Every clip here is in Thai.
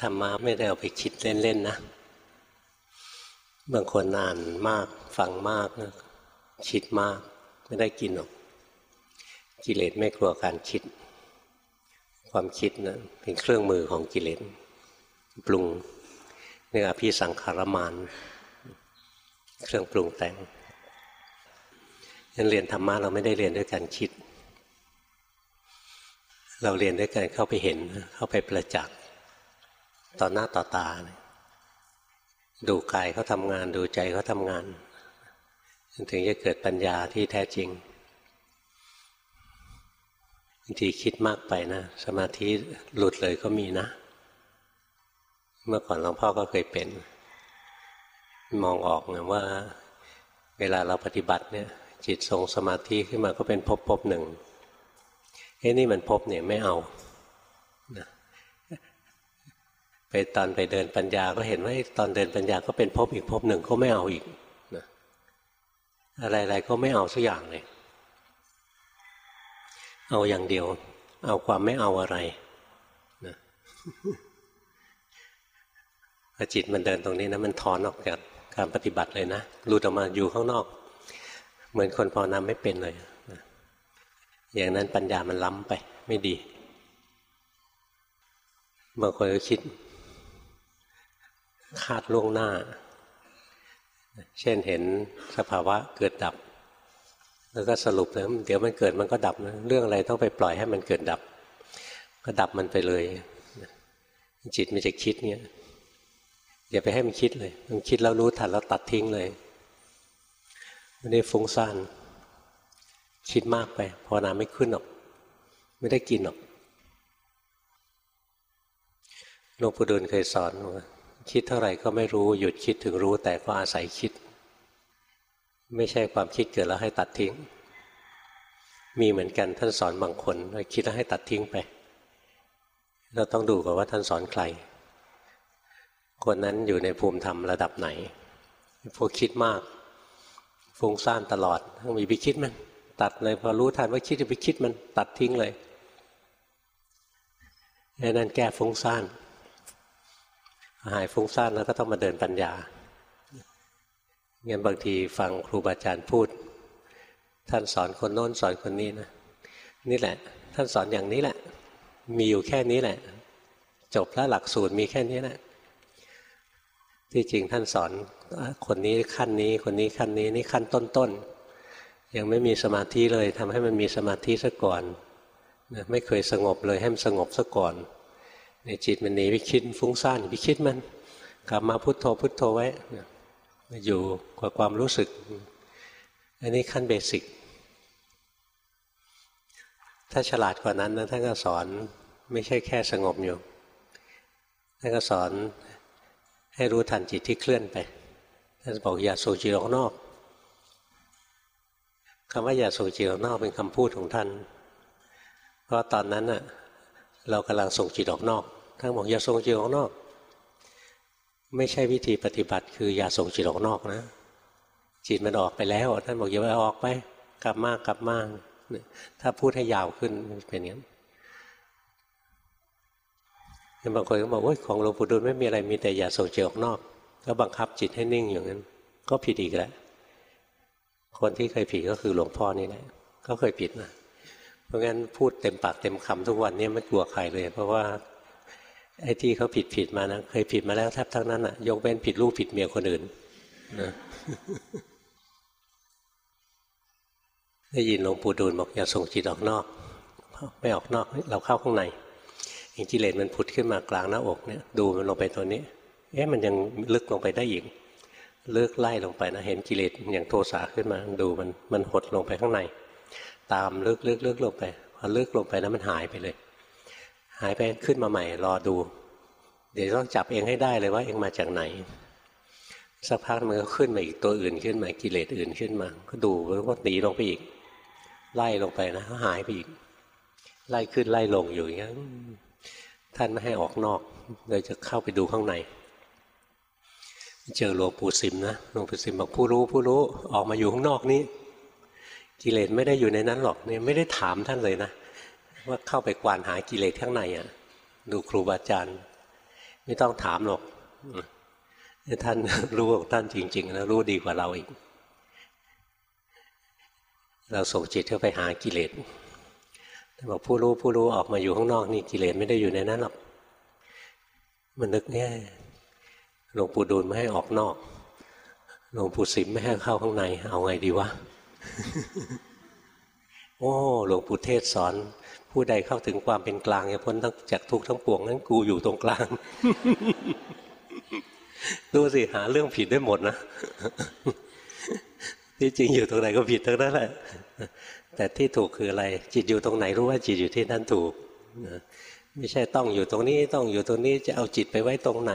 ธรรมะไม่ได้เอาไปคิดเล่นๆนะ บางคนอ่านมาก ฟังมากนะคิดมาก ไม่ได้กินหรอก กิเลสไม่กลัวการคิด ความคิดนะเป็นเครื่องมือของกิเลสปรุงเนี่อภิสังขารมานเครื่องปรุงแต่งยันเรียนธรรมะเราไม่ได้เรียนด้วยการคิด เราเรียนด้วยการเข้าไปเห็น เข้าไปประจักษ์ ต่อหน้าต่อตา ดูกายเขาทำงาน ดูใจเขาทำงาน ถึงจะเกิดปัญญาที่แท้จริงบางทีคิดมากไปนะ สมาธิหลุดเลยก็มีนะ เมื่อก่อนหลวงพ่อก็เคยเป็น มองออกนะว่า เวลาเราปฏิบัติเนี่ย จิตทรงสมาธิขึ้นมาก็เป็นภพภพหนึ่งเอ้นี่มันภพเนี่ยไม่เอานะ ไปตอนไปเดินปัญญาก็เห็นว่าตอนเดินปัญญาก็เป็นภพอีกภพหนึ่งก็ไม่เอาอีกนะอะไรๆก็ไม่เอาสักอย่างเลย เอาอย่างเดียว เอาความไม่เอาอะไรนะพอจิตมันเดินตรงนี้นะมันถอนออกจากการปฏิบัติเลยนะหลุดออกมาอยู่ข้างนอก เหมือนคนภาวนาไม่เป็นเลยนะอย่างนั้นปัญญามันล้ำไปไม่ดีบางคนก็คิด คาดล่วงหน้า เช่นเห็นสภาวะเกิดดับ แล้วก็สรุปเลยเดี๋ยวมันเกิดมันก็ดับนะเรื่องอะไรต้องไปปล่อยให้มันเกิดดับ ก็ดับมันไปเลย จิตมันจะคิดเนี่ยอย่าไปให้มันคิดเลย มันคิดแล้วรู้ทันแล้วตัดทิ้งเลยไม่ได้ฟุ้งซ่านคิดมากไปภาวนาไม่ขึ้นหรอก ไม่ได้กินหรอกหลวงปู่ดูลเคยสอนว่า คิดเท่าไหร่ก็ไม่รู้หยุดคิดถึงรู้แต่ก็อาศัยคิด ไม่ใช่ความคิดเกิดแล้วให้ตัดทิ้ง มีเหมือนกันท่านสอนบางคนคิดแล้วให้ตัดทิ้งไป เราต้องดูก่อนว่าท่านสอนใคร คนนั้นอยู่ในภูมิธรรมระดับไหน พวกคิดมาก ฟุ้งซ่านตลอดต้องมีไปคิดมัน ตัดเลยพอรู้ทันว่าคิดจะไปคิดมันตัดทิ้งเลยนั่นแก้ฟุ้งซ่าน หายฟุ้งซ่านแล้วก็ต้องมาเดินปัญญางั้นบางทีฟังครูบาอาจารย์พูด ท่านสอนคนโน้นสอนคนนี้นะนี่แหละ ท่านสอนอย่างนี้แหละ มีอยู่แค่นี้แหละ จบแล้วหลักสูตรมีแค่นี้แหละ ที่จริงท่านสอนคนนี้ขั้นนี้ คนนี้ขั้นนี้นี่ขั้นต้นๆยังไม่มีสมาธิเลยทำให้มันมีสมาธิซะก่อนไม่เคยสงบเลยให้มันสงบซะก่อน ในจิตมันหนีไปคิดฟุ้งซ่านไปคิดมัน กลับมาพุโทโธพุโทโธไว้อยู่กับความรู้สึก อันนี้ขั้นเบสิก ถ้าฉลาดกว่านั้นนะท่านก็สอนไม่ใช่แค่สงบอยู่ท่านก็สอนให้รู้ทันจิตที่เคลื่อนไปท่านบอกอย่าส่งจิตออกนอกคำว่าอย่าส่งจิตออกนอกเป็นคำพูดของท่าน เพราะตอนนั้นน่ะ เรากำลังส่งจิตออกนอก ท่านบอกอย่าส่งจิตออกนอก ไม่ใช่วิธีปฏิบัติ คืออย่าส่งจิตออกนอกนะ จิตมันออกไปแล้ว ท่านบอกอย่าไปออกไป กลับมากลับมากถ้าพูดให้ยาวขึ้นเป็นอย่างนั้นบางคนก็บอกว่าของหลวงปู่ดูลไม่มีอะไรมีแต่อย่าส่งจิตออกนอก ก็บังคับจิตให้นิ่งอย่างนั้น ก็ผิดอีกแล้วคนที่เคยผิดก็คือหลวงพ่อนี่แหละก็เคยผิดนะ เพราะงั้นพูดเต็มปากเต็มคำทุกวันนี้ไม่กลัวใครเลย เพราะว่าไอ้ที่เขาผิดผิดมานะเคยผิดมาแล้วแทบทั้งนั้นอะยกเว้นผิดลูกผิดเมียคนอื่นนะได้ยินหลวงปู่ดูลบอกอย่าส่งจิตออกนอก ไม่ออกนอกเราเข้าข้างในอิงกิเลสมันผุดขึ้นมากลางหน้าอกเนี่ย ดูมันลงไปตัวนี้ เอ๊ะมันยังลึกลงไปได้อีกเลิกไล่ลงไปนะเห็นกิเลสอย่างโทสะขึ้นมา ดูมันมันหดลงไปข้างใน ตามลึกลึกลึกลงไปพอลึกลงไปแล้วมันหายไปเลย หายไปขึ้นมาใหม่รอดู เดี๋ยวต้องจับเองให้ได้เลยว่าเองมาจากไหนสักพักมันก็ขึ้นมาอีกตัวอื่นขึ้นมากิเลสอื่นขึ้นมา ก็ดูแล้วก็หนีลงไปอีก ไล่ลงไปนะหายไปอีก ไล่ขึ้นไล่ลงอยู่อย่างนี้ท่านไม่ให้ออกนอกเลยจะเข้าไปดูข้างใน เจอหลวงปู่สิมนะหลวงปู่สิมบอกผู้รู้ผู้รู้ออกมาอยู่ข้างนอกนี้ กิเลสไม่ได้อยู่ในนั้นหรอกเนี่ยไม่ได้ถามท่านเลยนะ ว่าเข้าไปกวานหากิเลสข้างในอะ ดูครูบาอาจารย์ ไม่ต้องถามหรอกท่านรู้ของท่านจริง ๆ แล้วรู้ดีกว่าเราอีก เราส่งจิตเข้าไปหากิเลสบอกผู้รู้ผู้รู้ออกมาอยู่ข้างนอกนี่กิเลสไม่ได้อยู่ในนั้นหรอกมันนึกแง่ยหลวงปู่ดูลไม่ให้ออกนอกหลวงปู่สิมไม่ให้เข้าข้างใน เอาไงดีวะ โอ้หลวงปู่เทศสอน ผู้ใดเข้าถึงความเป็นกลางจะพ้นทั้งจากทุกข์ทั้งปวงนั้นกูอยู่ตรงกลาง ดูสิหาเรื่องผิดได้หมดนะที่จริงอยู่ตรงไหนก็ผิดทั้งนั้นแหละแต่ที่ถูกคืออะไร จิตอยู่ตรงไหนรู้ว่าจิตอยู่ที่นั่นถูกไม่ใช่ต้องอยู่ตรงนี้ต้องอยู่ตรงนี้จะเอาจิตไปไว้ตรงไหน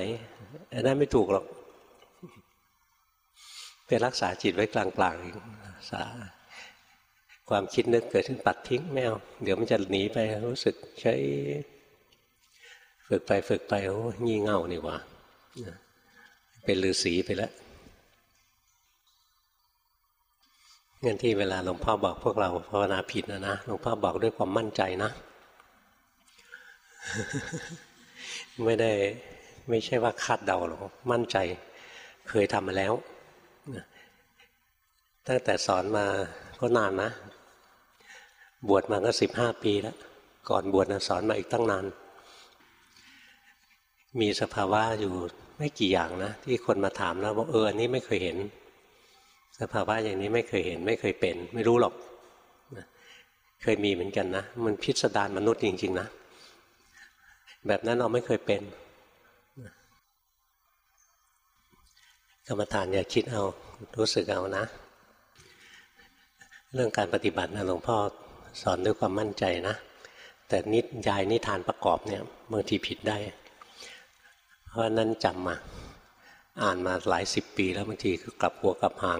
อันนั้นไม่ถูกหรอกไปรักษาจิตไว้กลางๆ ษา ความคิดนึกเกิดขึ้นปัดทิ้งไม่เอาเดี๋ยวมันจะหนีไปรู้สึกใช้ ฝึกไปฝึกไปโอ้งี่เง่านี่ว่าเป็นฤาษีไปแล้วเงินที่เวลาหลวงพ่อบอกพวกเราภาวนาผิดนะนะหลวงพ่อบอกด้วยความมั่นใจนะ ไม่ได้ไม่ใช่ว่าคาดเดาหรอกมั่นใจ เคยทำมาแล้ว ตั้งแต่สอนมาก็นานนะ บวชมาก็สิบห้าปีแล้ว ก่อนบวชนะสอนมาอีกตั้งนาน มีสภาวะอยู่ไม่กี่อย่างนะ ที่คนมาถามแล้วบอกเอออันนี้ไม่เคยเห็น สภาวะอย่างนี้ไม่เคยเห็น ไม่เคยเป็น ไม่รู้หรอกเคยมีเหมือนกันนะ มันพิสดารมนุษย์จริง ๆ นะ แบบนั้นเราไม่เคยเป็นกรรมฐานอย่าคิดเอา รู้สึกเอานะ เรื่องการปฏิบัตินะหลวงพ่อสอนด้วยความมั่นใจนะ แต่นิดยายนิทานประกอบเนี่ยบางทีผิดได้ เพราะนั้นจำมา อ่านมาหลายสิบปีแล้วบางทีก็กลับหัวกลับหาง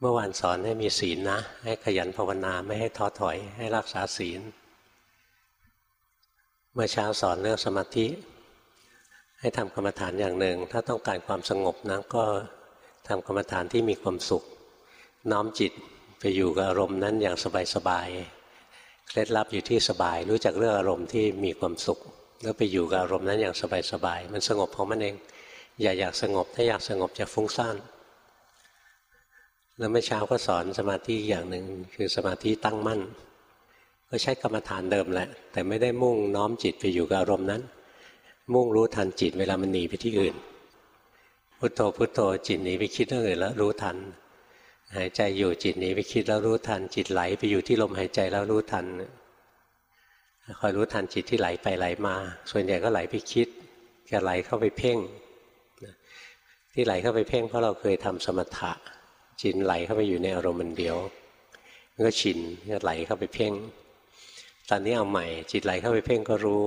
เมื่อวานสอนให้มีศีลนะ ให้ขยันภาวนาไม่ให้ท้อถอย ให้รักษาศีล เมื่อเช้าสอนเรื่องสมาธิ ให้ทำกรรมฐานอย่างหนึ่ง ถ้าต้องการความสงบนะก็ ทำกรรมฐานที่มีความสุข น้อมจิตไปอยู่กับอารมณ์นั้นอย่างสบายๆเคล็ดลับอยู่ที่สบาย รู้จักเรื่องอารมณ์ที่มีความสุข แล้วไปอยู่กับอารมณ์นั้นอย่างสบายๆมันสงบของมันเอง อย่าอยากสงบถ้าอยากสงบจะฟุ้งซ่านแล้วเมื่อเช้าก็สอนสมาธิอย่างหนึ่งคือสมาธิตั้งมั่น ก็ใช้กรรมฐานเดิมแหละ แต่ไม่ได้มุ่งน้อมจิตไปอยู่กับอารมณ์นั้น มุ่งรู้ทันจิตเวลามันหนีไปที่อื่น พุทโธพุทโธจิตหนีไปคิดเรื่องอื่นแล้วรู้ทัน หายใจอยู่จิตหนีไปคิดแล้วรู้ทัน จิตไหลไปอยู่ที่ลมหายใจแล้วรู้ทันคอยรู้ทันจิตที่ไหลไปไหลมา ส่วนใหญ่ก็ไหลไปคิดจะไหลเข้าไปเพ่งที่ไหลเข้าไปเพ่งเพราะเราเคยทำสมถะ จิตไหลเข้าไปอยู่ในอารมณ์มันเดียวก็ชินก็ไหลเข้าไปเพ่ง ตอนนี้เอาใหม่ จิตไหลเข้าไปเพ่งก็รู้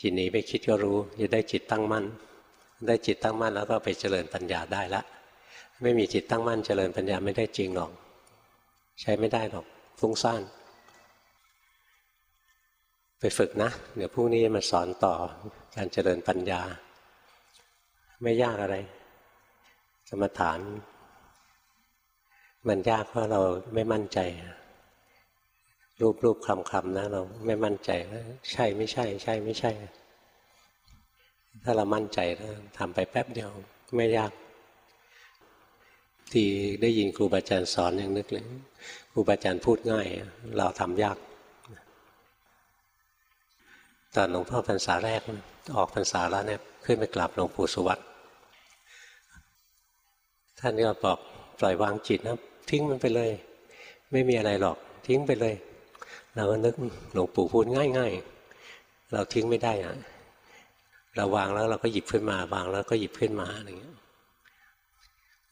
จิตหนีไปคิดก็รู้จะได้จิตตั้งมั่น ได้จิตตั้งมั่นแล้วก็ไปเจริญปัญญาได้ละ ไม่มีจิตตั้งมั่นเจริญปัญญาไม่ได้จริงหรอก ใช้ไม่ได้หรอกฟุ้งซ่านไปฝึกนะ เดี๋ยวพรุ่งนี้มาสอนต่อการเจริญปัญญา ไม่ยากอะไรสมถาน มันยากเพราะเราไม่มั่นใจ รูปรูปคำคำนะ เราไม่มั่นใจว่าใช่ไม่ใช่ ใช่ไม่ใช่ ถ้าเรามั่นใจทำไปแป๊บเดียวไม่ยาก ที่ได้ยินครูบาอาจารย์สอนอย่างนึกเลยครูบาอาจารย์พูดง่าย เราทำยากตอนหลวงพ่อพรรษาแรกออกพรรษาแล้วเนี่ยขึ้นไปกราบหลวงปู่สุวัตท่านก็บอกปล่อยวางจิตนะทิ้งมันไปเลย ไม่มีอะไรหรอก ทิ้งไปเลย เราก็นึกหลวงปู่พูดง่าย ๆ เราทิ้งไม่ได้อะ เราวางแล้วเราก็หยิบขึ้นมาวางแล้วก็หยิบขึ้นมาอะไรเงี้ย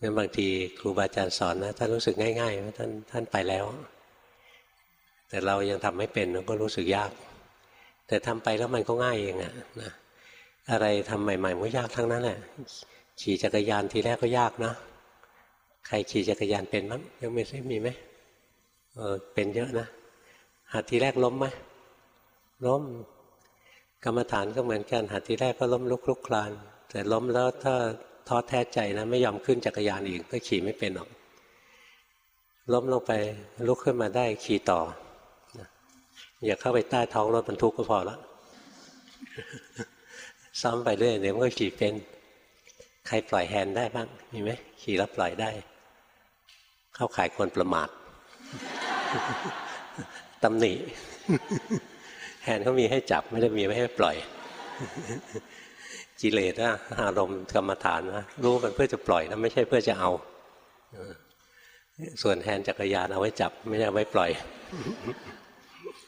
งั้นบางทีครูบาอาจารย์สอนนะท่านรู้สึกง่ายๆว่าท่านท่านไปแล้ว แต่เรายังทำไม่เป็นเราก็รู้สึกยาก แต่ทำไปแล้วมันก็ง่ายเองอะนะอะไรทำใหม่ๆมันยากทั้งนั้นแหละขี่จักรยานทีแรกก็ยากนะใครขี่จักรยานเป็นมั้งยังไม่ใช่มีไหมเออเป็นเยอะนะหัดทีแรกล้มไหมล้ม กรรมฐานก็เหมือนกันหัดทีแรกก็ล้มลุกคลุกคลาน แต่ล้มแล้วถ้าท้อแท้ใจนะไม่ยอมขึ้นจักรยานอีกก็ขี่ไม่เป็นหรอก ล้มลงไปลุกขึ้นมาได้ขี่ต่อ อย่าเข้าไปใต้ท้องรถบรรทุกก็พอละซ้อมไปเรื่อยเดี๋ยวมันก็ขี่เป็น ใครปล่อยแฮนด์ได้บ้างมีไหมขี่แล้วปล่อยได้ เข้าขายคนประมาทตำหนิ แฮนเขามีให้จับไม่ได้มีไว้ให้ปล่อยกิเลสนะอารมณ์กรรมฐานนะรู้มันเพื่อจะปล่อยนะไม่ใช่เพื่อจะเอา ส่วนแฮนจักรยานเอาไว้จับ ไม่ได้เอาไว้ปล่อย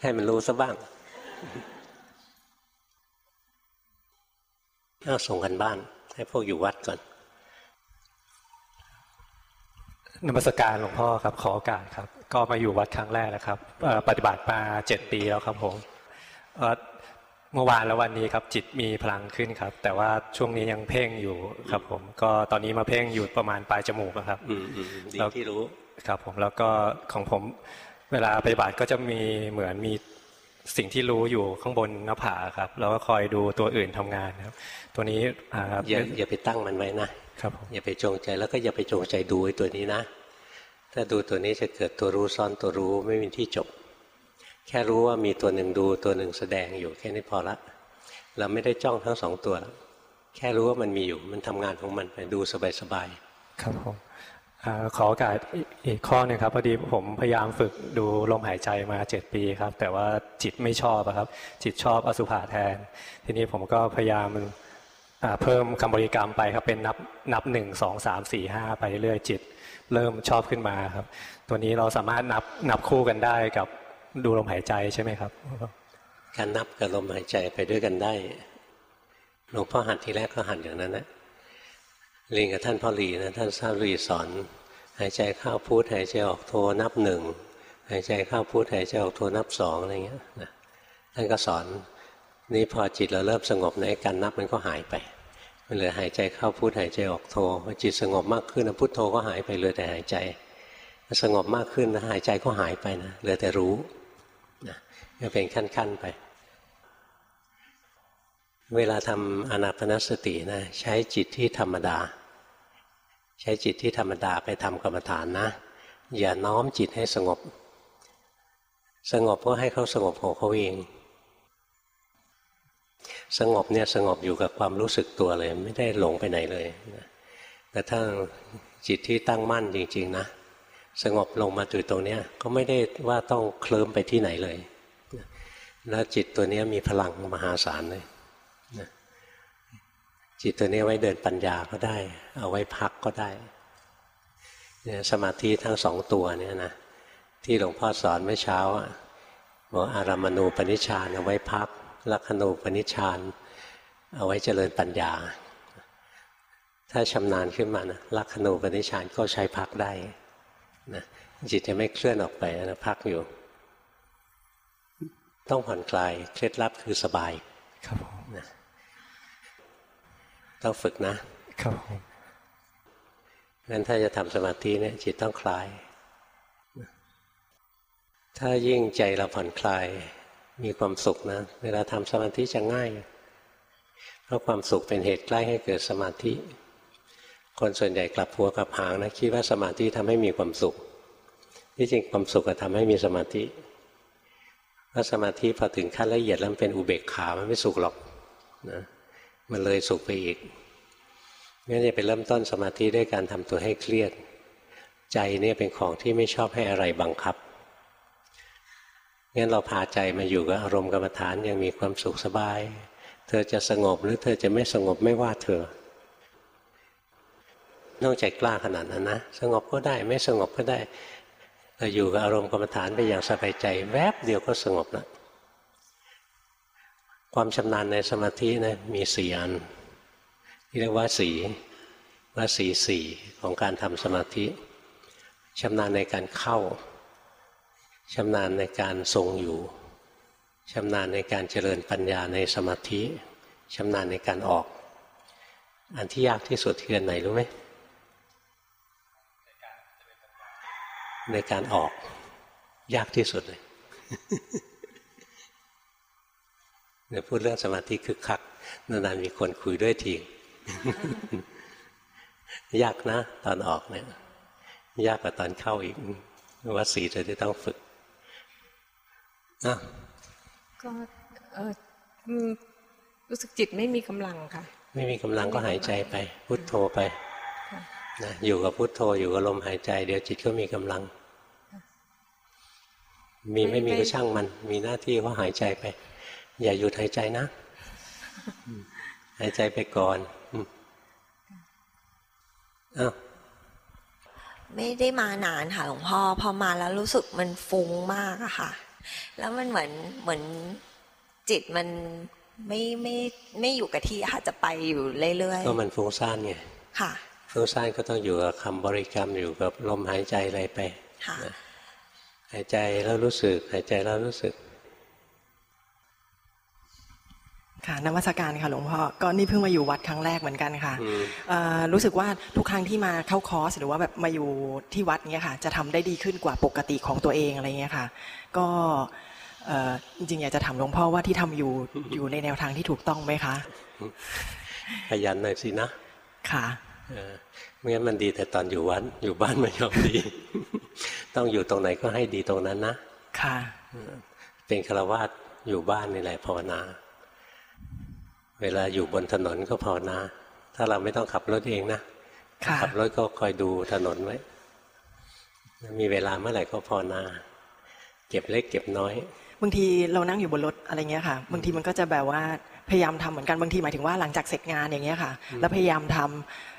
ให้มันรู้ซะบ้างเอาส่งกันบ้าน ให้พวกอยู่วัดก่อนนมัสการหลวงพ่อครับขอโอกาสครับ ก็มาอยู่วัดครั้งแรกนะครับปฏิบัติมาเจ็ดปีแล้วครับผม เอ่อเมื่อวานและวันนี้ครับจิตมีพลังขึ้นครับ แต่ว่าช่วงนี้ยังเพ่งอยู่ครับ ผมก็ตอนนี้มาเพ่งอยู่ประมาณปลายจมูกอะครับอืมอืมดีแล้วที่รู้ครับ ผมแล้วก็ของผมเวลาปฏิบัติก็จะมีเหมือนมีสิ่งที่รู้อยู่ข้างบนหน้าผากครับ แล้วก็คอยดูตัวอื่นทำงานครับ ตัวนี้อ่าอย่าอย่าไปตั้งมันไว้นะครับผมอย่าไปจงใจแล้วก็อย่าไปจงใจดูไอ้ตัวนี้นะ ถ้าดูตัวนี้จะเกิดตัวรู้ซ่อนตัวรู้ไม่มีที่จบ แค่รู้ว่ามีตัวหนึ่งดูตัวหนึ่งแสดงอยู่แค่นี้พอละ เราไม่ได้จ้องทั้งสองตัวแล้วแค่รู้ว่ามันมีอยู่มันทำงานของมันไปดูสบายครับผมอขอโอกาสอีกข้อนึ่งครับพอดีผมพยายามฝึกดูลมหายใจมาเจ็ดปีครับ แต่ว่าจิตไม่ชอบครับ จิตชอบอสุภะแทน ทีนี้ผมก็พยายามเพิ่มคำบริกรรมไปครับเป็นนับนับหนึ่งสองสามสี่ห้าไปเรื่อยจิต เริ่มชอบขึ้นมาครับ ตัวนี้เราสามารถนับนับคู่กันได้กับ ดูลมหายใจใช่ไหมครับ การนับกับลมหายใจไปด้วยกันได้ หลวงพ่อหัดทีแรกก็หัดอย่างนั้นนะเรียนกับท่านพ่อหลีนะท่านทราบรีสอนหายใจเข้าพูดหายใจออกโทนับหนึ่งหายใจเข้าพูดหายใจออกโทนับสองอะไรเงี้ยนะท่านก็สอนนี่พอจิตเราเริ่มสงบในการนับมันก็หายไปมันเหลือหายใจเข้าพูดหายใจออกโทพอจิตสงบมากขึ้นนะพุทโธก็หายไปเหลือแต่หายใจสงบมากขึ้นนะหายใจก็หายไปนะเหลือแต่รู้ นะก็เป็นขั้นๆไป เวลาทำอนาปนสตินะใช้จิตที่ธรรมดา ใช้จิตที่ธรรมดาไปทำกรรมฐานนะ อย่าน้อมจิตให้สงบ สงบก็ให้เขาสงบของเขาเองสงบเนี่ยสงบอยู่กับความรู้สึกตัวเลย ไม่ได้หลงไปไหนเลยแต่ถ้าจิตที่ตั้งมั่นจริง ๆ นะ สงบลงมาถึงตรงเนี้ยก็ไม่ได้ว่าต้องเคลิ้มไปที่ไหนเลย แล้วจิตตัวเนี้ยมีพลังมหาศาลเลยจิตตัวนี้ไว้เดินปัญญาก็ได้ เอาไว้พักก็ได้เนี่ยสมาธิทั้งสองตัวเนี่ยนะที่หลวงพ่อสอนเมื่อเช้าบอกอารามณูปนิชานเอาไว้พักลักขณูปนิชานเอาไว้เจริญปัญญา ถ้าชำนาญขึ้นมานะลักขณูปนิชานก็ใช้พักได้ นะจิตจะไม่เคลื่อนออกไปนะพักอยู่ ต้องผ่อนคลายเคล็ดลับคือสบาย ครับผมต้องฝึกนะ ครับผมงั้นถ้าจะทำสมาธิเนี่ยจิตต้องคลาย ถ้ายิ่งใจเราผ่อนคลายมีความสุขนะ เวลาทำสมาธิจะง่าย เพราะความสุขเป็นเหตุใกล้ให้เกิดสมาธิ คนส่วนใหญ่กลับหัวกลับหางนะคิดว่าสมาธิทำให้มีความสุข ที่จริงความสุขก็ทำให้มีสมาธิเพราะสมาธิพอถึงขั้นละเอียดแล้วมันเป็นอุเบกขามันไม่สุขหรอกนะมันเลยสุขไปอีกงั้นจะไปเริ่มต้นสมาธิด้วยการทำตัวให้เครียด ใจเนี่ยเป็นของที่ไม่ชอบให้อะไรบังคับงั้นเราพาใจมาอยู่กับอารมณ์กรรมฐานยังมีความสุขสบาย เธอจะสงบหรือเธอจะไม่สงบไม่ว่าเธอ ต้องใจกล้าขนาดนั้นนะ สงบก็ได้ไม่สงบก็ได้เราอยู่กับอารมณ์กรรมฐานไปอย่างสบายใจ แวบเดียวก็สงบแล้วความชำนาญในสมาธินะมีสี่อันที่เรียกว่าสีว่าสีสี่ของการทำสมาธิชำนาญในการเข้าชำนาญในการทรงอยู่ชำนาญในการเจริญปัญญาในสมาธิชำนาญในการออก อันที่ยากที่สุดคืออันไหนรู้ไหม ในการออก ยากที่สุดเลยเดี๋ยวพูดเรื่องสมาธิคึกคักนานๆมีคนคุยด้วยทียากนะ ตอนออกเนี่ย ยากกว่าตอนเข้าอีกว่าสีเธอจะต้องฝึกอะก็เอออืมรู้สึกจิตไม่มีกำลังค่ะ ไม่มีกำลังก็หายใจไป พุทโธไปค่ะ นะอยู่กับพุทโธอยู่กับลมหายใจ เดี๋ยวจิตก็มีกำลัง มีไม่มีก็ช่างมัน มีหน้าที่ก็หายใจไป อย่าหยุดหายใจนะอืมหายใจไปก่อนอืมอ้าวไม่ได้มานานค่ะหลวงพ่อพอมาแล้วรู้สึกมันฟุ้งมากอะค่ะ แล้วมันเหมือนเหมือนจิตมันไม่ไม่ไม่อยู่กับที่อะค่ะจะไปอยู่เรื่อยก็มันฟุ้งซ่านไงๆค่ะ ฟุ้งซ่านก็ต้องอยู่กับคำบริกรรมอยู่กับลมหายใจอะไรไปค่ะหายใจแล้วรู้สึกหายใจแล้วรู้สึก ค่ะนมัสการค่ะหลวงพ่อก็นี่เพิ่งมาอยู่วัดครั้งแรกเหมือนกันค่ะอืมเอ่อรู้สึกว่าทุกครั้งที่มาเข้าคอร์สหรือว่าแบบมาอยู่ที่วัดเนี้ยค่ะ จะทำได้ดีขึ้นกว่าปกติของตัวเองอะไรเงี้ยค่ะ ก็เอ่อจริงๆอยากจะถามหลวงพ่อว่าที่ทำอยู่อยู่ในแนวทางที่ถูกต้องไหมคะขยันหน่อยสินะค่ะเออ ไม่งั้นมันดีแต่ตอนอยู่วัดอยู่บ้านไม่ยอมดี ต้องอยู่ตรงไหนก็ให้ดีตรงนั้นนะค่ะเป็นฆราวาสอยู่บ้านนี่แหละภาวนา เวลาอยู่บนถนนก็ภาวนา ถ้าเราไม่ต้องขับรถเองนะค่ะขับรถก็คอยดูถนนไว้มีเวลาเมื่อไหร่ก็ภาวนา เก็บเล็กเก็บน้อยบางทีเรานั่งอยู่บนรถอะไรเงี้ยค่ะ บางทีมันก็จะแบบว่าพยายามทำเหมือนกันบางทีหมายถึงว่าหลังจากเสร็จงานอย่างเงี้ยค่ะ แล้วพยายามทำ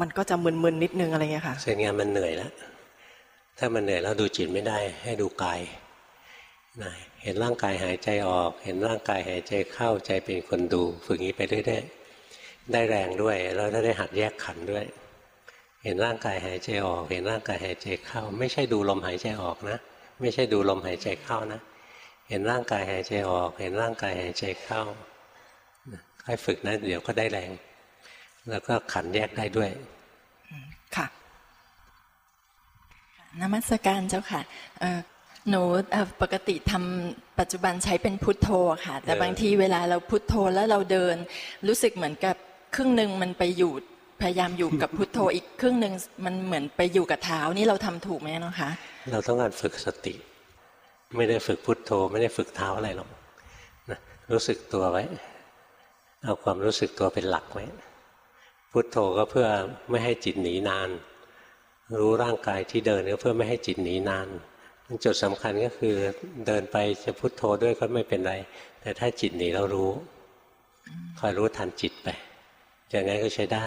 มันก็จะมึนๆนิดนึงอะไรเงี้ยค่ะเสร็จงานมันเหนื่อยแล้วถ้ามันเหนื่อยแล้วดูจิตไม่ได้ ให้ดูกายนะเห็นร่างกายหายใจออก เห็นร่างกายหายใจเข้าใจเป็นคนดู ฝึกอย่างนี้ไปเรื่อยๆได้แรงด้วยแล้วได้หัดแยกขันด้วย เห็นร่างกายหายใจออก เห็นร่างกายหายใจเข้า ไม่ใช่ดูลมหายใจออกนะ ไม่ใช่ดูลมหายใจเข้านะ เห็นร่างกายหายใจออก เห็นร่างกายหายใจเข้าค่อยฝึกนะเดี๋ยวก็ได้แรง แล้วก็ขันธ์แยกได้ด้วยค่ะนมัสการเจ้าค่ะเอ่อหนูเอ่อปกติทำปัจจุบันใช้เป็นพุทโธค่ะ แต่เออบางทีเวลาเราพุทโธแล้วเราเดิน รู้สึกเหมือนกับครึ่งหนึ่งมันไปอยู่พยายามอยู่กับพุทโธอีกครึ่งหนึ่งมันเหมือนไปอยู่กับเท้านี่เราทำถูกไหมเนาะคะ เราต้องการฝึกสติ ไม่ได้ฝึกพุทโธ ไม่ได้ฝึกเท้าอะไรหรอกนะรู้สึกตัวไว้ เอาความรู้สึกตัวเป็นหลักไว้ พุทโธก็เพื่อไม่ให้จิตหนีนาน รู้ร่างกายที่เดินก็เพื่อไม่ให้จิตหนีนานจุดสำคัญก็คือเดินไปจะพุทโธด้วยก็ไม่เป็นไร แต่ถ้าจิตหนีเรารู้คอยรู้ทันจิตไปอย่างนั้นก็ใช้ได้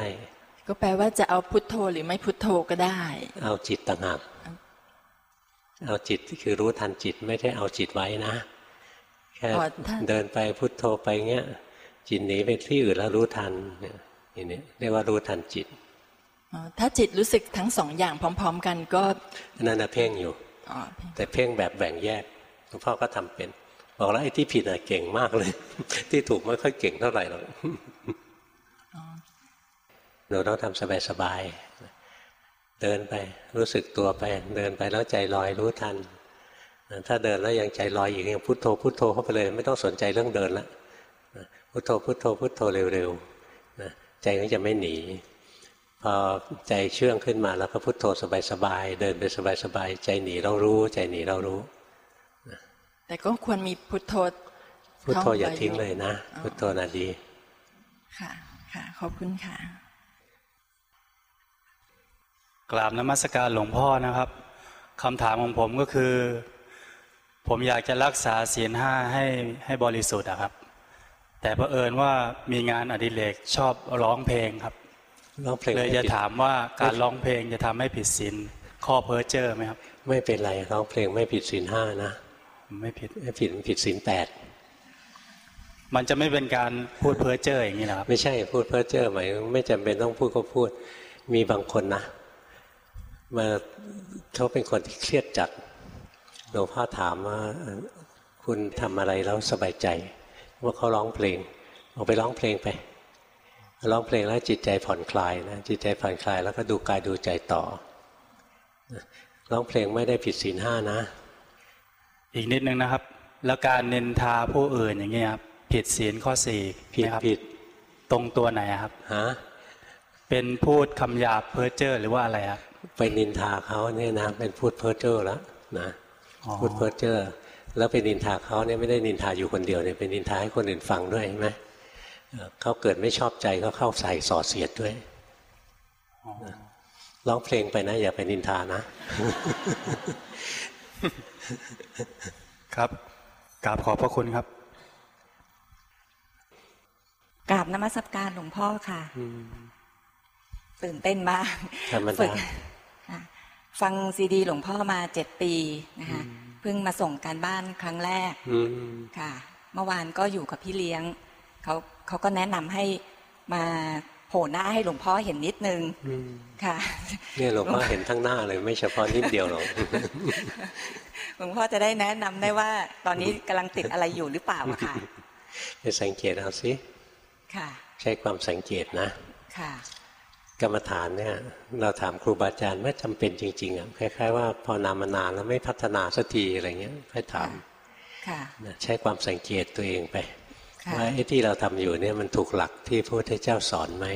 ก็แปลว่าจะเอาพุทโธหรือไม่พุทโธก็ได้ เอาจิตต่างหากเอาจิตคือรู้ทันจิตไม่ได้เอาจิตไว้นะแค่อ๋อถ้าเดินไปพุทโธไปเงี้ยจิตหนีไปที่อื่นแล้วรู้ทันเนี่ย อย่างนี้เรียกว่ารู้ทันจิตอ๋อถ้าจิตรู้สึกทั้งสองอย่างพร้อม ๆ กันก็อันนั่นนะเพ่งอยู่อ๋อแต่เพ่งแบบแบ่งแยกหลวงพ่อก็ทำเป็น บอกแล้วไอ้ที่ผิดน่ะเก่งมากเลย ที่ถูกไม่ค่อยเก่งเท่าไหร่หรอกเราต้องทำสบายๆเดินไปรู้สึกตัวไป เดินไปแล้วใจลอยรู้ทันถ้าเดินแล้วยังใจลอยอยู่ยังพุทโธพุทโธเข้าไปเลย ไม่ต้องสนใจเรื่องเดินละพุทโธพุทโธพุทโธเร็วๆนะ ใจก็จะไม่หนี พอใจเชื่องขึ้นมาแล้วก็พุทโธสบายๆเดินไปสบายๆใจหนีเรารู้ ใจหนีเรารู้ แต่ก็ควรมีพุทโธพุทโธท่องอย่าไว้ทิ้งเลยนะอ๋อพุทโธน่ะดี ค่ะ ค่ะ ขอบคุณค่ะ กราบนมัสการหลวงพ่อนะครับคำถามของผมก็คือ ผมอยากจะรักษาศีลห้าให้ให้บริสุทธิ์อะครับ แต่เผอิญว่ามีงานอดิเรกชอบร้องเพลงครับร้องเพลงเลยไม่จะผิดถามว่าการร้องเพลงจะทำให้ผิดศีลข้อเพ้อเจ้อไหมครับ ไม่เป็นไรร้องเพลงไม่ผิดศีลห้านะไม่ผิดไม่ผิดผิดศีลแปดมันจะไม่เป็นการพูดเพ้อเจ้ออย่างนี้นะครับไม่ใช่พูดเพ้อเจ้อหมายไม่จำเป็นต้องพูดก็พูด มีบางคนนะมาเขาเป็นคนที่เครียดจัดหลวงพ่อถามว่าเอ่อคุณทำอะไรแล้วสบายใจ ว่าเขาร้องเพลงออกไปร้องเพลงไปร้องเพลงแล้วจิตใจผ่อนคลายนะจิตใจผ่อนคลายแล้วก็ดูกายดูใจต่อร้องเพลงไม่ได้ผิดศีลห้านะ อีกนิดนึงนะครับ แล้วการนินทาผู้อื่นอย่างนี้ยครับผิดศีลข้อสี่ผิดไหมครับผิดตรงตัวไหนอะครับฮะเป็นพูดคำหยาบเพ้อเจ้อหรือว่าอะไรครับไปนินทาเขาเนี่ยนะเป็นพูดเพ้อเจ้อแล้วนะอ๋อพูดเพ้อเจ้อ แล้วไปนินทาเขาเนี่ยไม่ได้นินทาอยู่คนเดียวเนี่ยเป็นนินทาให้คนอื่นฟังด้วยเห็นไหมเอ่อเขาเกิดไม่ชอบใจก็เข้าใส่ส่อเสียดด้วยนะร้องเพลงไปนะ อย่าไปนินทานะ ครับกราบขอบพระคุณครับกราบนมัสการหลวงพ่อค่ะตื่นเต้นมากธรรมดาฝึกค่ะฟังซีดีหลวงพ่อมาเจ็ดปีนะคะเพิ่งมาส่งการบ้านครั้งแรกอืมค่ะ เมื่อวานก็อยู่กับพี่เลี้ยงเขาเขาก็แนะนำให้มาโผล่หน้าให้หลวงพ่อเห็นนิดนึงค่ะเนี่ยหลวงพ่อเห็นทั้งหน้าเลยไม่เฉพาะนิดเดียวหรอกหลวงพ่อจะได้แนะนำได้ว่า ตอนนี้กำลังติดอะไรอยู่หรือเปล่าอะค่ะไปสังเกตเอาสิค่ะ ใช้ความสังเกตนะ ค่ะ กรรมฐานเนี่ยเราถามครูบาอาจารย์ว่าจำเป็นจริงๆอะคล้าย ๆ ว่าพอนามานานแล้วไม่พัฒนาสักทีอะไรเงี้ยค่อยถามค่ะนะใช้ความสังเกตตัวเองไปค่ะว่าไอ้ที่เราทำอยู่เนี่ยมันถูกหลักที่พระพุทธเจ้าสอนไหม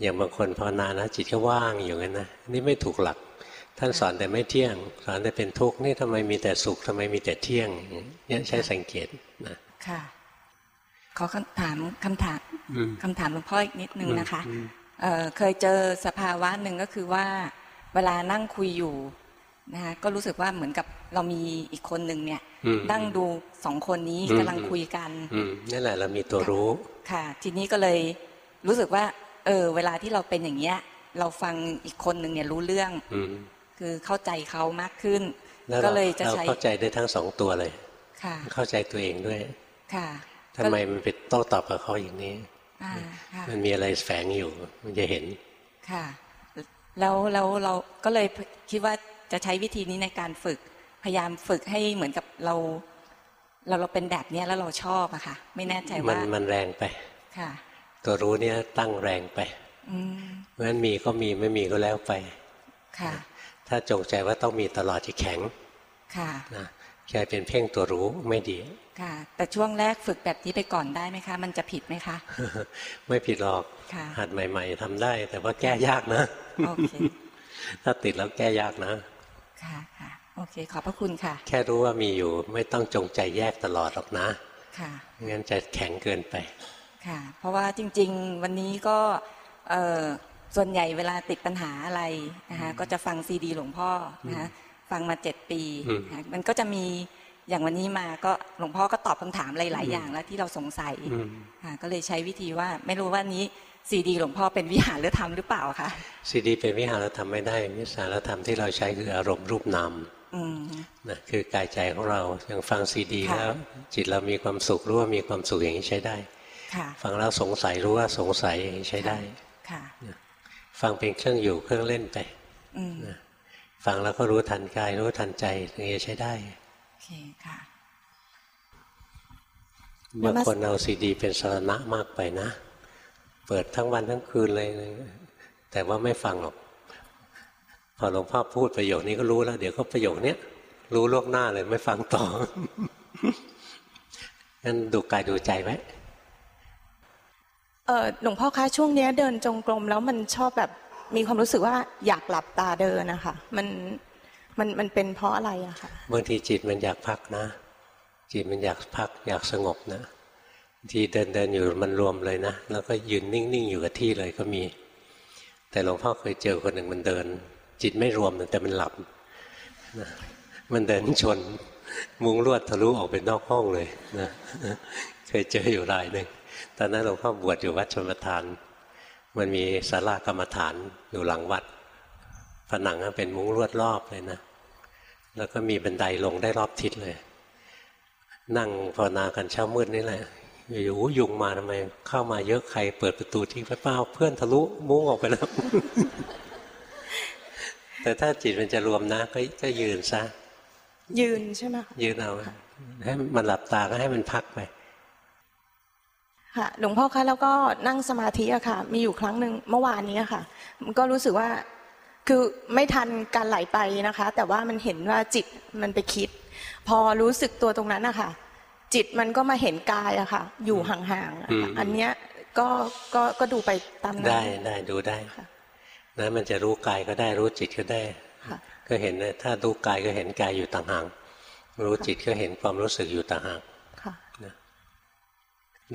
อย่างบางคนภาวนานะจิตก็ว่างอยู่งั้นนะนี่ไม่ถูกหลัก ท่านสอนแต่ไม่เที่ยง สอนแต่เป็นทุกข์นี่ทำไมมีแต่สุขทำไมมีแต่เที่ยงเนี่ยใช้สังเกตนะค่ะขอคำถามคำถามอืมคำถามหลวงพ่ออีกนิดนึงนะคะอืม เอ่อเคยเจอสภาวะหนึ่งก็คือว่าเวลานั่งคุยอยู่นะคะก็รู้สึกว่าเหมือนกับเรามีอีกคนหนึ่งเนี่ยอืมนั่งดูสองคนนี้อืมกำลังคุยกันอืมนั่นแหละเรามีตัวรู้ค่ะ ทีนี้ก็เลยรู้สึกว่า เออ เวลาที่เราเป็นอย่างเงี้ย เราฟังอีกคนหนึ่งเนี่ยรู้เรื่องอืมคือเข้าใจเขามากขึ้นแล้วก็เราเลยจะเราใช้เข้าใจได้ทั้งสองตัวเลย ค่ะ เข้าใจตัวเองด้วย ค่ะทำไมมันไปโต้ตอบกับเขาอย่างนี้อ่าค่ะ มันมีอะไรแฝงอยู่ มันจะเห็น ค่ะ แล้วแล้วเราก็เลยคิดว่าจะใช้วิธีนี้ในการฝึก พยายามฝึกให้เหมือนกับเรา เราเราเป็นแบบเนี้ยแล้วเราชอบอะค่ะ ไม่แน่ใจมันว่ามันแรงไป ค่ะ ตัวรู้เนี่ยตั้งแรงไปอืมเพราะฉะนั้นมีก็มีไม่มีก็แล้วไป ค่ะ ถ้าจงใจว่าต้องมีตลอดจะแข็ง ค่ะนะ กลายเป็นเพ่งตัวรู้ไม่ดี ค่ะ แต่ช่วงแรกฝึกแบบนี้ไปก่อนได้ไหมคะ มันจะผิดไหมคะ ไม่ผิดหรอกค่ะหัดใหม่ ๆทำได้ แต่ว่าแก้ยากนะโอเคถ้าติดแล้วแก้ยากนะ ค่ะค่ะโอเค ขอบพระคุณค่ะ แค่รู้ว่ามีอยู่ไม่ต้องจงใจแยกตลอดหรอกนะ ค่ะไม่งั้นจะแข็งเกินไป ค่ะ เพราะว่าจริง ๆ วันนี้ก็เอ่อส่วนใหญ่เวลาติดปัญหาอะไรนะคะก็จะฟังซีดีหลวงพ่อนะคะ ฟังมาเจ็ดปีอืมนะคะมันก็จะมีอย่างวันนี้มาก็หลวงพ่อก็ตอบคำถามหลาย ๆ อย่างแล้วที่เราสงสัยอืมค่ะก็เลยใช้วิธีว่าไม่รู้ว่านี้ซีดีหลวงพ่อเป็นวิหารหรือธรรมหรือเปล่าคะซีดีเป็นวิหารธรรมไม่ได้วิสารธรรมที่เราใช้คืออารมณ์รูปนามอืมนะคือกายใจของเราอย่างฟังซีดีค่ะแล้ว จิตเรามีความสุขรู้ว่ามีความสุขอย่างนี้ใช้ได้ค่ะฟังแล้วสงสัยรู้ว่าสงสัยอย่างนี้ใช้ได้ค่ะฟังเป็นเครื่องอยู่เครื่องเล่นไปอืม ฟังแล้วก็รู้ทันกาย รู้ทันใจอย่างนี้ใช้ได้โอเคค่ะบางคนเอาซีดี เป็นสารณะมากไปนะ เปิดทั้งวันทั้งคืนเลย แต่ว่าไม่ฟังหรอก พอหลวงพ่อพูดประโยคนี้ก็รู้แล้ว เดี๋ยวก็ประโยคเนี้ยรู้ล่วงหน้าเลยไม่ฟังต่องั้นดูกายดูใจไว้เออหลวงพ่อคะช่วงเนี้ยเดินจงกรมแล้วมันชอบแบบ มีความรู้สึกว่าอยากหลับตาเดินนะคะมันมันมันเป็นเพราะอะไรอะคะบางทีจิตมันอยากพักนะ จิตมันอยากพักอยากสงบนะทีเดินเดินอยู่มันรวมเลยนะแล้วก็ยืนนิ่งๆอยู่กับที่เลยก็มี แต่หลวงพ่อเคยเจอคนหนึ่งมันเดิน จิตไม่รวมแต่มันหลับนะมันเดินชน มุงลวดทะลุออกไปนอกห้องเลยนะเคยเจออยู่รายหนึ่งตอนนั้นหลวงพ่อบวชอยู่วัดชนประทาน มันมีศาลากรรมฐานอยู่หลังวัด ผนังเป็นมุ้งลวดรอบเลยนะ แล้วก็มีบันไดลงได้รอบทิศเลย นั่งภาวนากันเช้ามืดนี่แหละอยู่ๆยุงมาทำไมเข้ามาเยอะใครเปิดประตูทิ้งไปเปล่าเพื่อนทะลุมุ้งออกไปแล้ว แต่ถ้าจิตมันจะรวมนะ ก็ก็ยืนซะยืนใช่ไหมคะยืนเอาให้มันหลับตาก็ให้มันพักไป ค่ะหลวงพ่อคะแล้วก็นั่งสมาธิอะค่ะ มีอยู่ครั้งหนึ่งเมื่อวานนี้อะค่ะ มันก็รู้สึกว่าคือไม่ทันการไหลไปนะคะ แต่ว่ามันเห็นว่าจิตมันไปคิด พอรู้สึกตัวตรงนั้นนะคะจิตมันก็มาเห็นกายอะค่ะ อยู่ห่างๆอะค่ะอืมอันเนี้ยก็ก็ก็ดูไปตามนั้นได้ได้ดูได้ค่ะนะมันจะรู้กายก็ได้รู้จิตก็ได้ค่ะก็เห็นนะถ้ารู้กายก็เห็นกายอยู่ต่างหากรู้จิตก็เห็นความรู้สึกอยู่ต่างหากค่ะนะ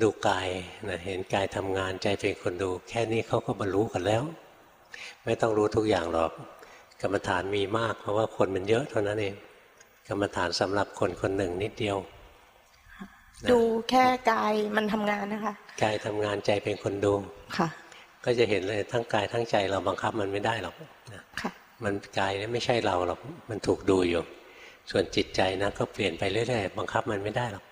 ดูกายนะเห็นกายทำงานใจเป็นคนดู แค่นี้เขาก็บรรลุกันแล้ว ไม่ต้องรู้ทุกอย่างหรอกกรรมฐานมีมากเพราะว่าคนมันเยอะเท่านั้นเองกรรมฐานสำหรับคนคนหนึ่งนิดเดียวนะดูแค่กายมันทำงานนะคะกายทำงานใจเป็นคนดูค่ะ ก็จะเห็นเลยทั้งกายทั้งใจเราบังคับมันไม่ได้หรอกนะค่ะมันกายเนี่ยไม่ใช่เราหรอกมันถูกดูอยู่ ส่วนจิตใจนะก็เปลี่ยนไปเรื่อยๆบังคับมันไม่ได้หรอกค่ะ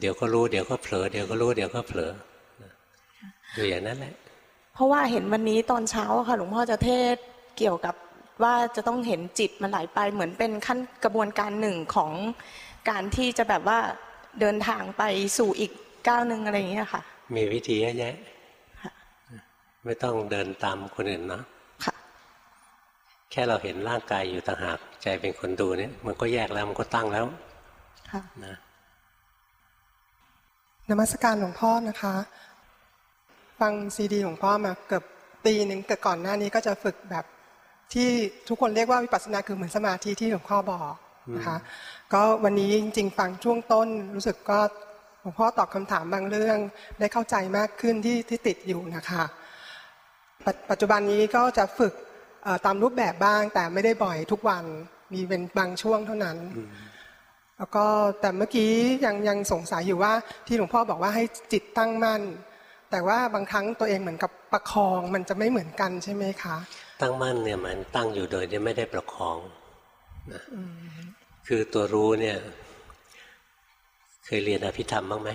เดี๋ยวก็รู้เดี๋ยวก็เผลอเดี๋ยวก็รู้เดี๋ยวก็เผลอนะอยู่อย่างนั้นแหละ เพราะว่าเห็นวันนี้ตอนเช้าอะค่ะหลวงพ่อจะเทศน์เกี่ยวกับว่าจะต้องเห็นจิตมันไหลไปเหมือนเป็นขั้นกระบวนการหนึ่งของการที่จะแบบว่าเดินทางไปสู่อีกก้าวหนึ่งอะไรอย่างเงี้ยค่ะ มีวิธีเยอะแยะค่ะไม่ต้องเดินตามคนอื่นนะค่ะแค่เราเห็นร่างกายอยู่ต่างหากใจเป็นคนดูเนี่ย มันก็แยกแล้วมันก็ตั้งแล้วค่ะนะ นมัสการหลวงพ่อนะคะ ฟังซีดีหลวงพ่อมาเกือบปีหนึ่งเกิดก่อนหน้านี้ก็จะฝึกแบบที่ทุกคนเรียกว่าวิปัสสนาคือเหมือนสมาธิที่หลวงพ่อบอกนะคะก็วันนี้จริงๆฟังช่วงต้นรู้สึกก็หลวงพ่อตอบคำถามบางเรื่องได้เข้าใจมากขึ้นที่ที่ติดอยู่นะคะปัจปัจจุบันนี้ก็จะฝึกเอ่อตามรูปแบบบ้างแต่ไม่ได้บ่อยทุกวันมีเป็นบางช่วงเท่านั้น แล้วก็แต่เมื่อกี้ยังยังสงสัยอยู่ว่าที่หลวงพ่อบอกว่าให้จิตตั้งมั่น แต่ว่าบางครั้งตัวเองเหมือนกับประคองมันจะไม่เหมือนกันใช่ไหมคะ ตั้งมั่นเนี่ยมันตั้งอยู่โดยที่ไม่ได้ประคองนะคือตัวรู้เนี่ยเคยเรียนอภิธรรมบ้างไหม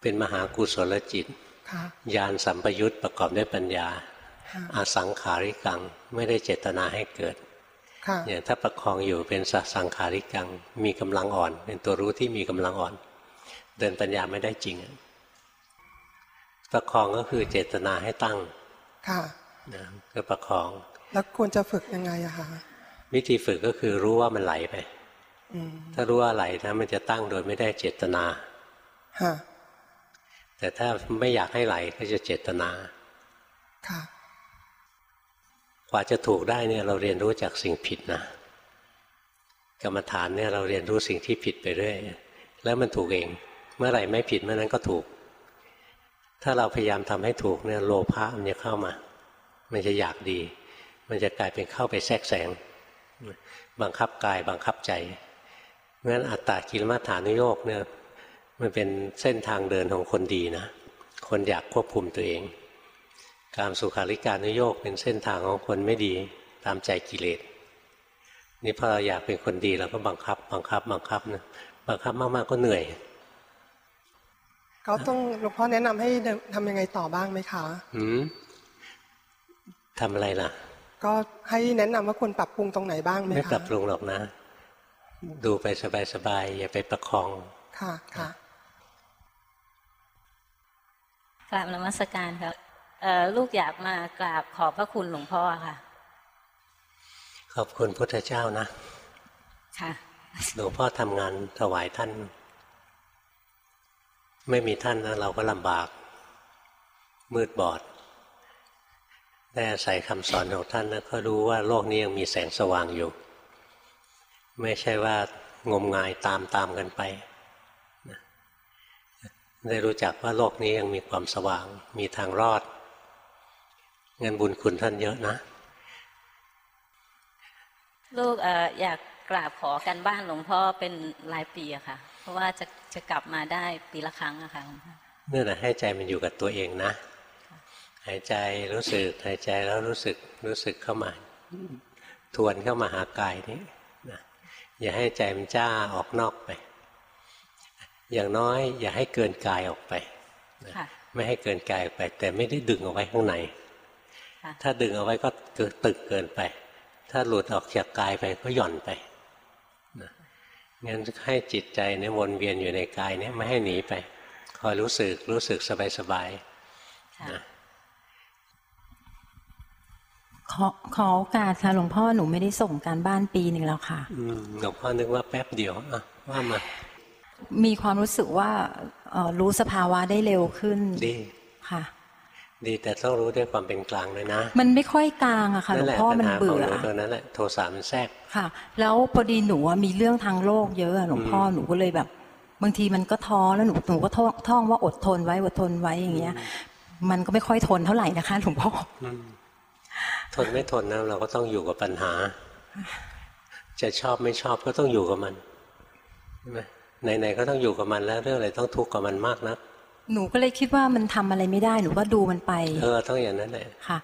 เป็นมหากุศลจิตค่ะญาณสัมปยุตประกอบด้วยปัญญาค่ะอาสังขาริกังไม่ได้เจตนาให้เกิด ค่ะอย่างถ้าประคองอยู่เป็นสัสังขาริกังมีกำลังอ่อน เป็นตัวรู้ที่มีกำลังอ่อน เดินปัญญาไม่ได้จริงอะประคองก็คือเจตนาให้ตั้ง ค่ะนะก็ประคอง แล้วควรจะฝึกยังไงอะคะวิธีฝึกก็คือรู้ว่ามันไหลไปอืมถ้ารู้ว่าไหลนะมันจะตั้งโดยไม่ได้เจตนาฮะแต่ถ้าไม่อยากให้ไหลก็จะเจตนา ค่ะ กว่าจะถูกได้เนี่ยเราเรียนรู้จากสิ่งผิดนะกรรมฐานเนี่ยเราเรียนรู้สิ่งที่ผิดไปเรื่อยแล้วมันถูกเอง เมื่อไหร่ไม่ผิดเมื่อนั้นก็ถูก ถ้าเราพยายามทำให้ถูกเนี่ยโลภะมันจะเข้ามา มันจะอยากดี มันจะกลายเป็นเข้าไปแทรกแซงบังคับกายบังคับใจเพราะฉะนั้นอัตตากิลมัฏฐานุโยกเนี่ยมันเป็นเส้นทางเดินของคนดีนะ คนอยากควบคุมตัวเอง การสุขาริการนุโยกเป็นเส้นทางของคนไม่ดีตามใจกิเลสนี่พอเราอยากเป็นคนดีเราก็บังคับ บังคับ บังคับนะบังคับมากๆก็เหนื่อยก็ต้องหลวงพ่อแนะนำให้เดินทำยังไงต่อบ้างไหมคะหืมทำอะไรล่ะ ก็ให้แนะนำว่าควรปรับปรุงตรงไหนบ้างไหมไม่คะปรับปรุงหรอกนะ ดูไปสบายๆอย่าไปประคอง ค่ะค่ะกราบนมัสการครับเอ่อ ลูกอยากมากราบขอบพระคุณหลวงพ่อค่ะ ขอบคุณพุทธเจ้านะ ค่ะหลวงพ่อทำงานถวายท่าน ไม่มีท่านนะเราก็ลำบาก มืดบอดได้อาศัยคำสอนของท่านนะก็รู้ว่าโลกนี้ยังมีแสงสว่างอยู่ ไม่ใช่ว่างมงายตามตามกันไปนะได้รู้จักว่าโลกนี้ยังมีความสว่าง มีทางรอด เงินบุญคุณท่านเยอะนะ ลูกเอ่ออยากกราบขอกันบ้านหลวงพ่อเป็นรายปีอะค่ะ เพราะว่าจะจะกลับมาได้ปีละครั้งอะค่ะหลวงพ่อนี่นแหละให้ใจมันอยู่กับตัวเองนะ หายใจรู้สึกหายใจแล้วรู้สึกรู้สึกเข้ามา ทวนเข้ามาหากายนี้นะอย่าให้ใจมันจ้าออกนอกไป อย่างน้อย อย่าให้เกินกายออกไปนะค่ะไม่ให้เกินกายออกไป แต่ไม่ได้ดึงเอาไว้ข้างในค่ะ ถ้าดึงเอาไว้ก็เกิดตึกเกินไป ถ้าหลุดออกจากกายไปก็หย่อนไปนะงั้นให้จิตใจเนี่ยวนเวียนอยู่ในกายเนี่ยไม่ให้หนีไป คอยรู้สึกรู้สึกสบายๆค่ะนะขอขอโอกาสค่ะหลวงพ่อหนูไม่ได้ส่งการบ้านปีหนึ่งแล้วค่ะอืมหลวงพ่อนึกว่าแป๊บเดียวอะว่ามา มีความรู้สึกว่าเอ่อรู้สภาวะได้เร็วขึ้นดีค่ะ ดีแต่ต้องรู้ด้วยความเป็นกลางเลยนะ มันไม่ค่อยกลางอะค่ะหลนั่วนงแหละพ่อปัญมันหาของเบื่อหนูตัวนั้นแหละโทสะมันแทรกค่ะ แล้วพอดีหนูอะมีเรื่องทางโลกเยอะอะหลวงพ่อหนูก็เลยแบบ บางทีมันก็ท้อแล้วหนูหนูก็ท่องท่องว่าอดทนไว้อดทนไว้อย่างเงี้ย มันก็ไม่ค่อยทนเท่าไหร่นะคะหลวงพ่ออืมทนไม่ทนนะเราก็ต้องอยู่กับปัญหา จะชอบไม่ชอบก็ต้องอยู่กับมันใช่ไหมไหนๆก็ต้องอยู่กับมันแล้วเรื่องอะไรต้องทุกข์กับมันมากนะ หนูก็เลยคิดว่ามันทำอะไรไม่ได้ หนูก็ดูมันไป เออต้องอย่างนั้นแหละค่ะ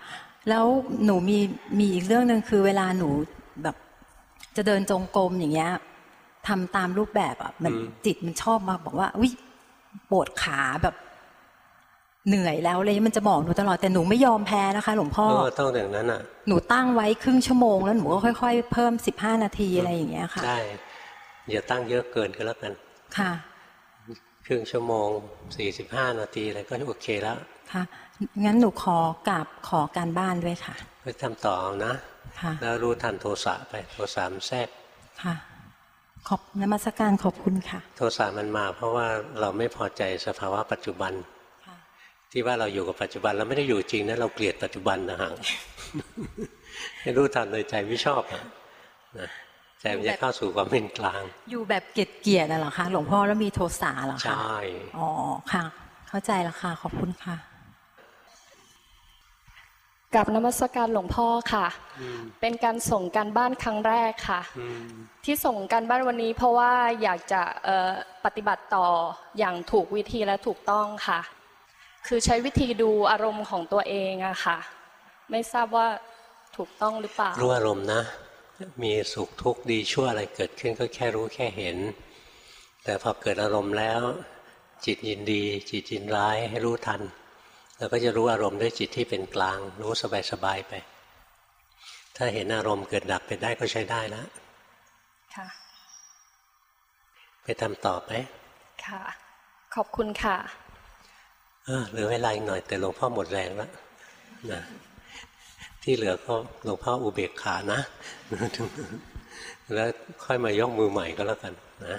แล้วหนูมีมีอีกเรื่องหนึ่งคือเวลาหนูแบบจะเดินจงกรมอย่างเงี้ยทำตามรูปแบบอะมันจิตมันชอบมาบอกว่าวิปวดขาแบบเหนื่อยแล้วเลยมันจะบอกหนูตลอดแต่หนูไม่ยอมแพ้นะคะ หลวงพ่อเออต้องอย่างนั้นอะ หนูตั้งไว้ครึ่งชั่วโมงแล้วหนูก็ค่อย ๆ เพิ่มสิบห้านาทีอะไรอย่างเงี้ยค่ะ ได้อย่าตั้งเยอะเกินก็แล้วกันค่ะ ครึ่งชั่วโมงสี่สิบห้านาทีอะไรก็โอเคแล้ว ค่ะ งั้นหนูขอกราบขอการบ้านด้วยค่ะ ไปทำต่อเอานะ ค่ะ แล้วรู้ทันโทสะไป โทสะมันแทรก ค่ะ ขอบนมัสการขอบคุณค่ะ โทสะมันมา เพราะว่าเราไม่พอใจสภาวะปัจจุบัน ที่ว่าเราอยู่กับปัจจุบันเราไม่ได้อยู่จริงนะเราเกลียดปัจจุบันนะฮะให้รู้ทันเลยใจไม่ชอบอะนะ ใจมันจะเข้าสู่ความเป็นกลาง อยู่แบบเกลียดเกียดๆน่ะเหรอคะหลวงพ่อแล้วมีโทสะเหรอใชคะ่อ๋อค่ะ เข้าใจแล้วค่ะขอบคุณค่ะกับนมัสการหลวงพ่อค่ะ เป็นการส่งการบ้านครั้งแรกค่ะ ที่ส่งการบ้านวันนี้เพราะว่าอยากจะเอ่อปฏิบัติต่ออย่างถูกวิธีและถูกต้องค่ะ คือใช้วิธีดูอารมณ์ของตัวเองอะค่ะ ไม่ทราบว่าถูกต้องหรือเปล่า รู้อารมณ์นะ มีสุขทุกข์ดีชั่วอะไรเกิดขึ้นก็แค่รู้แค่เห็น แต่พอเกิดอารมณ์แล้ว จิตยินดี จิตยินร้ายให้รู้ทัน แล้วก็จะรู้อารมณ์ด้วยจิตที่เป็นกลาง รู้สบายๆไป ถ้าเห็นอารมณ์เกิดดับไปได้ก็ใช้ได้แล้วค่ะไปทำต่อไหมค่ะ ขอบคุณค่ะเออเหลือเวลาอีกหน่อยแต่หลวงพ่อหมดแรงแล้วนะ ที่เหลือก็หลวงพ่ออุเบกขานะ แล้วค่อยมายกมือใหม่ก็แล้วกันนะ